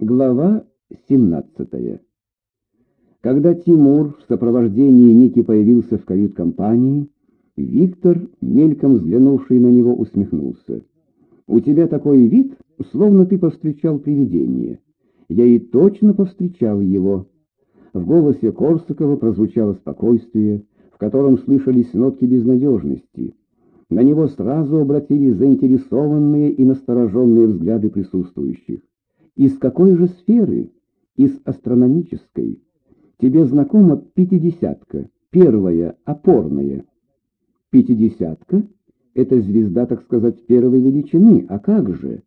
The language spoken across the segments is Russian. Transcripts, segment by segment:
Глава 17 Когда Тимур в сопровождении Ники появился в кают-компании, Виктор, мельком взглянувший на него, усмехнулся. «У тебя такой вид, словно ты повстречал привидение. Я и точно повстречал его». В голосе Корсакова прозвучало спокойствие, в котором слышались нотки безнадежности. На него сразу обратились заинтересованные и настороженные взгляды присутствующих. Из какой же сферы? Из астрономической. Тебе знакома пятидесятка, первая, опорная. Пятидесятка — это звезда, так сказать, первой величины. А как же?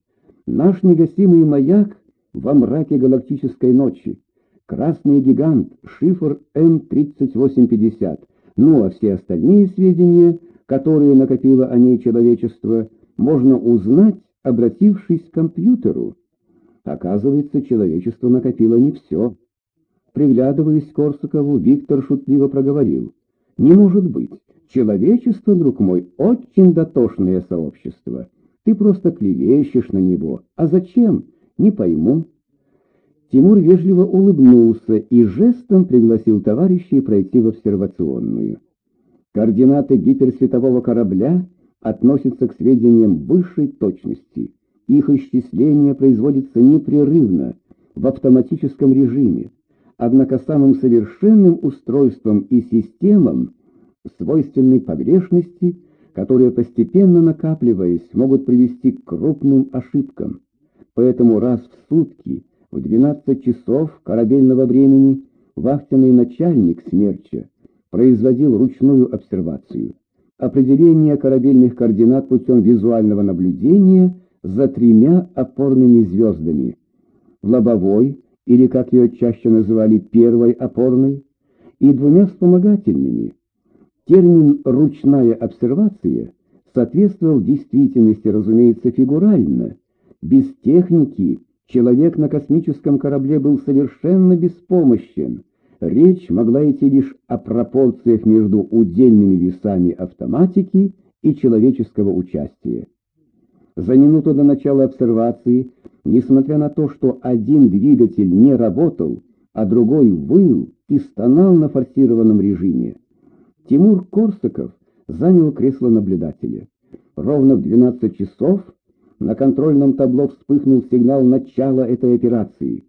Наш негасимый маяк во мраке галактической ночи. Красный гигант, шифр М3850. Ну, а все остальные сведения, которые накопило о ней человечество, можно узнать, обратившись к компьютеру. Оказывается, человечество накопило не все. Приглядываясь к Корсакову, Виктор шутливо проговорил. «Не может быть. Человечество, друг мой, очень дотошное сообщество. Ты просто клевещешь на него. А зачем? Не пойму». Тимур вежливо улыбнулся и жестом пригласил товарищей пройти в обсервационную. Координаты гиперсветового корабля относятся к сведениям высшей точности. Их исчисление производится непрерывно, в автоматическом режиме, однако самым совершенным устройством и системам, свойственной погрешности, которые, постепенно накапливаясь, могут привести к крупным ошибкам. Поэтому раз в сутки, в 12 часов корабельного времени, вахтенный начальник «Смерча» производил ручную обсервацию. Определение корабельных координат путем визуального наблюдения – за тремя опорными звездами. Лобовой, или, как ее чаще называли, первой опорной, и двумя вспомогательными. Термин «ручная обсервация» соответствовал действительности, разумеется, фигурально. Без техники человек на космическом корабле был совершенно беспомощен. Речь могла идти лишь о пропорциях между удельными весами автоматики и человеческого участия. За минуту до начала обсервации, несмотря на то, что один двигатель не работал, а другой выл и стонал на форсированном режиме, Тимур Корсаков занял кресло наблюдателя. Ровно в 12 часов на контрольном табло вспыхнул сигнал начала этой операции.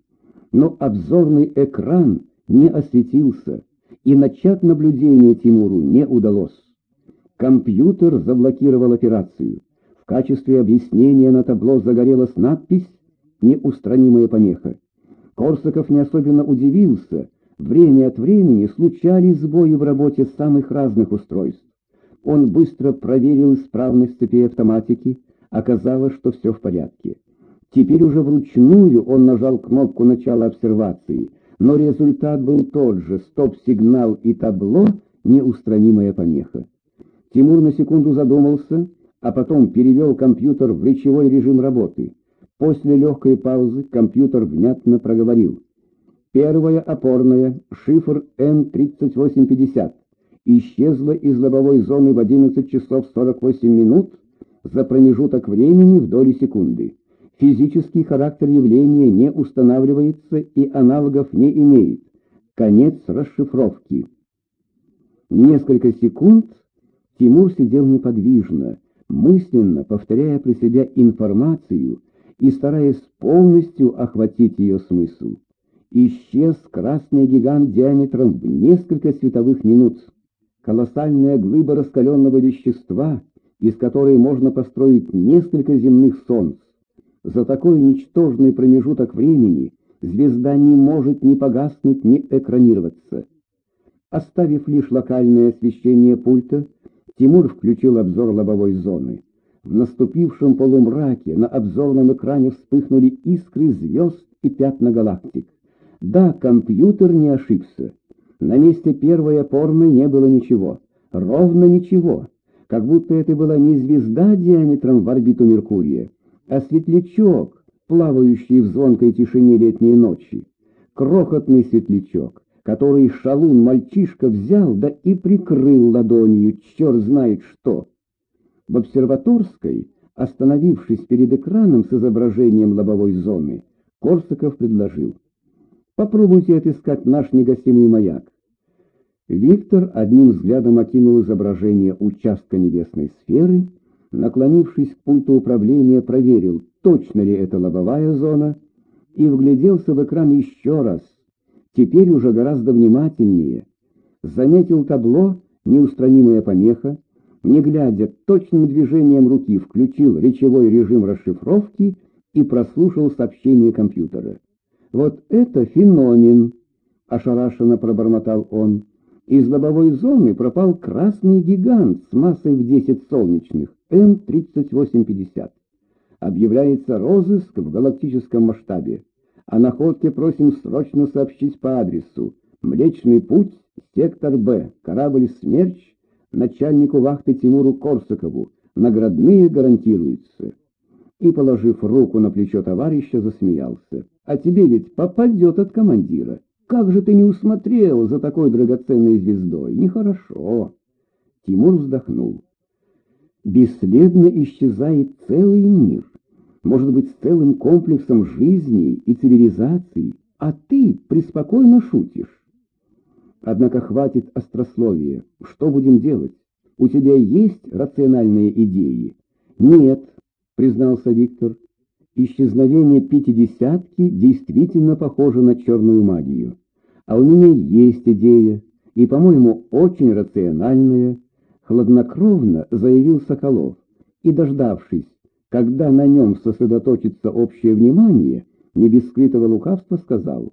Но обзорный экран не осветился, и начать наблюдение Тимуру не удалось. Компьютер заблокировал операцию качестве объяснения на табло загорелась надпись «Неустранимая помеха». Корсаков не особенно удивился. Время от времени случались сбои в работе самых разных устройств. Он быстро проверил исправность цепи автоматики, оказалось, что все в порядке. Теперь уже вручную он нажал кнопку начала обсервации, но результат был тот же — стоп-сигнал и табло — неустранимая помеха. Тимур на секунду задумался — а потом перевел компьютер в речевой режим работы. После легкой паузы компьютер внятно проговорил. Первая опорная, шифр М3850, исчезла из лобовой зоны в 11 часов 48 минут за промежуток времени в доли секунды. Физический характер явления не устанавливается и аналогов не имеет. Конец расшифровки. Несколько секунд Тимур сидел неподвижно, мысленно повторяя при себя информацию и стараясь полностью охватить ее смысл. Исчез красный гигант диаметром в несколько световых минут. Колоссальная глыба раскаленного вещества, из которой можно построить несколько земных солнц. За такой ничтожный промежуток времени звезда не может ни погаснуть, ни экранироваться. Оставив лишь локальное освещение пульта, Тимур включил обзор лобовой зоны. В наступившем полумраке на обзорном экране вспыхнули искры звезд и пятна галактик. Да, компьютер не ошибся. На месте первой опорной не было ничего. Ровно ничего. Как будто это была не звезда диаметром в орбиту Меркурия, а светлячок, плавающий в звонкой тишине летней ночи. Крохотный светлячок, который шалун-мальчишка взял, да и прикрыл ладонью, черт знает что. В обсерваторской, остановившись перед экраном с изображением лобовой зоны, Корсаков предложил. «Попробуйте отыскать наш негасимый маяк». Виктор одним взглядом окинул изображение участка небесной сферы, наклонившись к пульту управления, проверил, точно ли это лобовая зона, и вгляделся в экран еще раз, теперь уже гораздо внимательнее. Заметил табло «Неустранимая помеха», не глядя, точным движением руки включил речевой режим расшифровки и прослушал сообщение компьютера. «Вот это феномен!» — ошарашенно пробормотал он. Из лобовой зоны пропал красный гигант с массой в 10 солнечных, М-3850. Объявляется розыск в галактическом масштабе. О находке просим срочно сообщить по адресу. Млечный путь, сектор Б, корабль «Смерч», начальнику вахты Тимуру Корсакову. Наградные гарантируются. И, положив руку на плечо товарища, засмеялся. А тебе ведь попадет от командира. Как же ты не усмотрел за такой драгоценной звездой? Нехорошо. Тимур вздохнул. Бесследно исчезает целый мир может быть, целым комплексом жизней и цивилизаций, а ты преспокойно шутишь. Однако хватит острословия. Что будем делать? У тебя есть рациональные идеи? Нет, признался Виктор. Исчезновение пятидесятки действительно похоже на черную магию. А у меня есть идея, и, по-моему, очень рациональная, хладнокровно заявил Соколов, и, дождавшись, когда на нем сосредоточится общее внимание, не без скрытого лукавства сказал,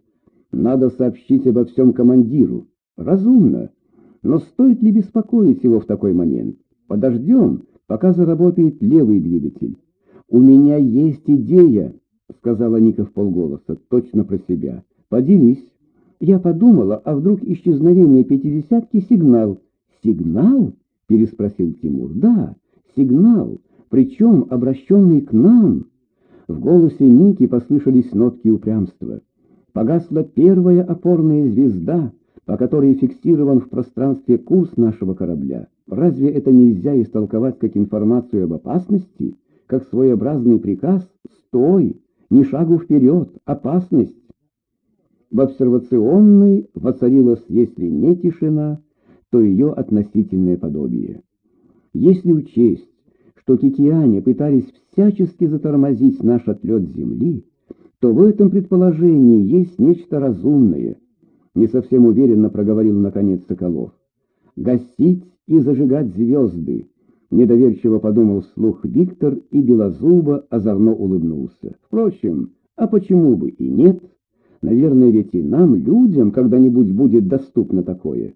«Надо сообщить обо всем командиру. Разумно. Но стоит ли беспокоить его в такой момент? Подождем, пока заработает левый двигатель. У меня есть идея», — сказала Ника в полголоса, точно про себя. «Поделись». Я подумала, а вдруг исчезновение пятидесятки — сигнал. «Сигнал?» — переспросил Тимур. «Да, сигнал причем обращенный к нам. В голосе Ники послышались нотки упрямства. Погасла первая опорная звезда, по которой фиксирован в пространстве курс нашего корабля. Разве это нельзя истолковать как информацию об опасности, как своеобразный приказ «Стой! Ни шагу вперед! Опасность!» В обсервационной воцарилась, если не тишина, то ее относительное подобие. Если учесть, что китиане пытались всячески затормозить наш отлет Земли, то в этом предположении есть нечто разумное, не совсем уверенно проговорил наконец Соколов. Гасить и зажигать звезды, недоверчиво подумал вслух Виктор, и Белозуба озорно улыбнулся. Впрочем, а почему бы и нет? Наверное, ведь и нам, людям, когда-нибудь будет доступно такое.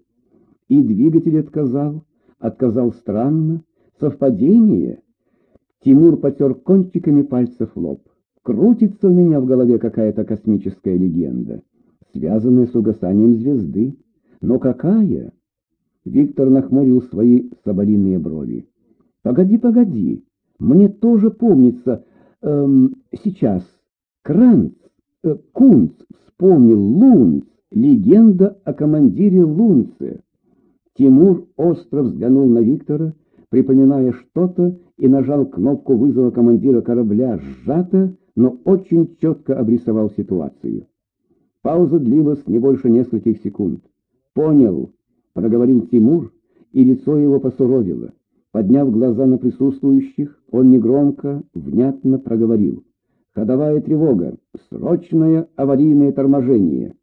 И двигатель отказал, отказал странно, Совпадение? Тимур потер кончиками пальцев лоб. Крутится у меня в голове какая-то космическая легенда, связанная с угасанием звезды. Но какая? Виктор нахмурил свои соболиные брови. Погоди, погоди, мне тоже помнится, эм, сейчас, Кранц, э, Кунц вспомнил Лунц, легенда о командире Лунце. Тимур остро взглянул на Виктора, припоминая что-то, и нажал кнопку вызова командира корабля сжато, но очень четко обрисовал ситуацию. Пауза длилась не больше нескольких секунд. «Понял», — проговорил Тимур, и лицо его посуровило. Подняв глаза на присутствующих, он негромко, внятно проговорил. «Ходовая тревога! Срочное аварийное торможение!»